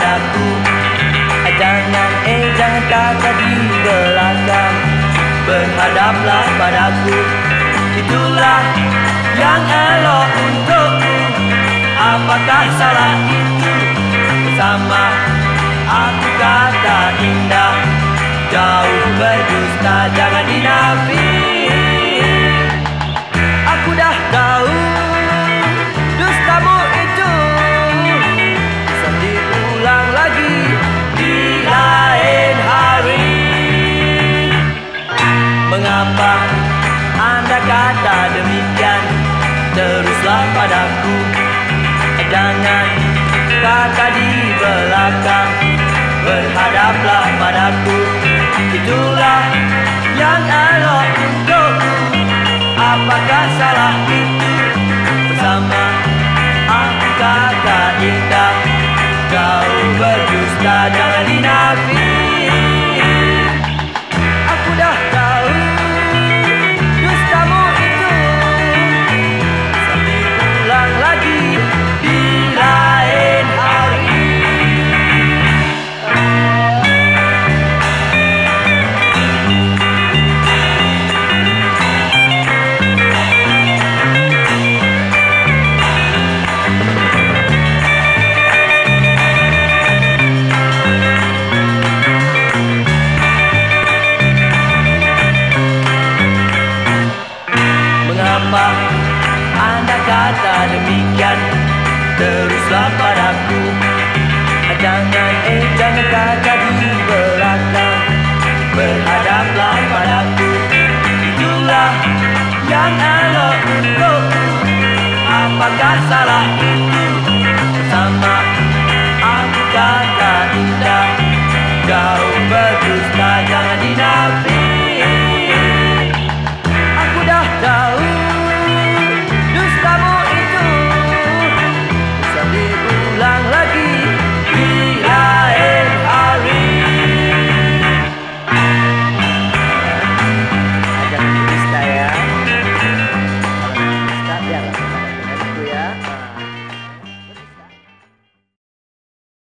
padaku. Eh jangan, eh jangan kata di belakang. Berhadaplah padaku. Itulah yang elok untukku. Apakah salah itu? Sama aku kata indah. Jauh berdusta jangan dinafikan. Berhadaplah padaku. Itulah yang elok untukku. Apakah salah itu Bersama aku kakak indah. Kau berdusta jangan dinafik anda kata demikian. Teruslah padaku. Jangan eh jangan kata di belakang. Berhadaplah padaku. Itulah yang elok untukku. Apakah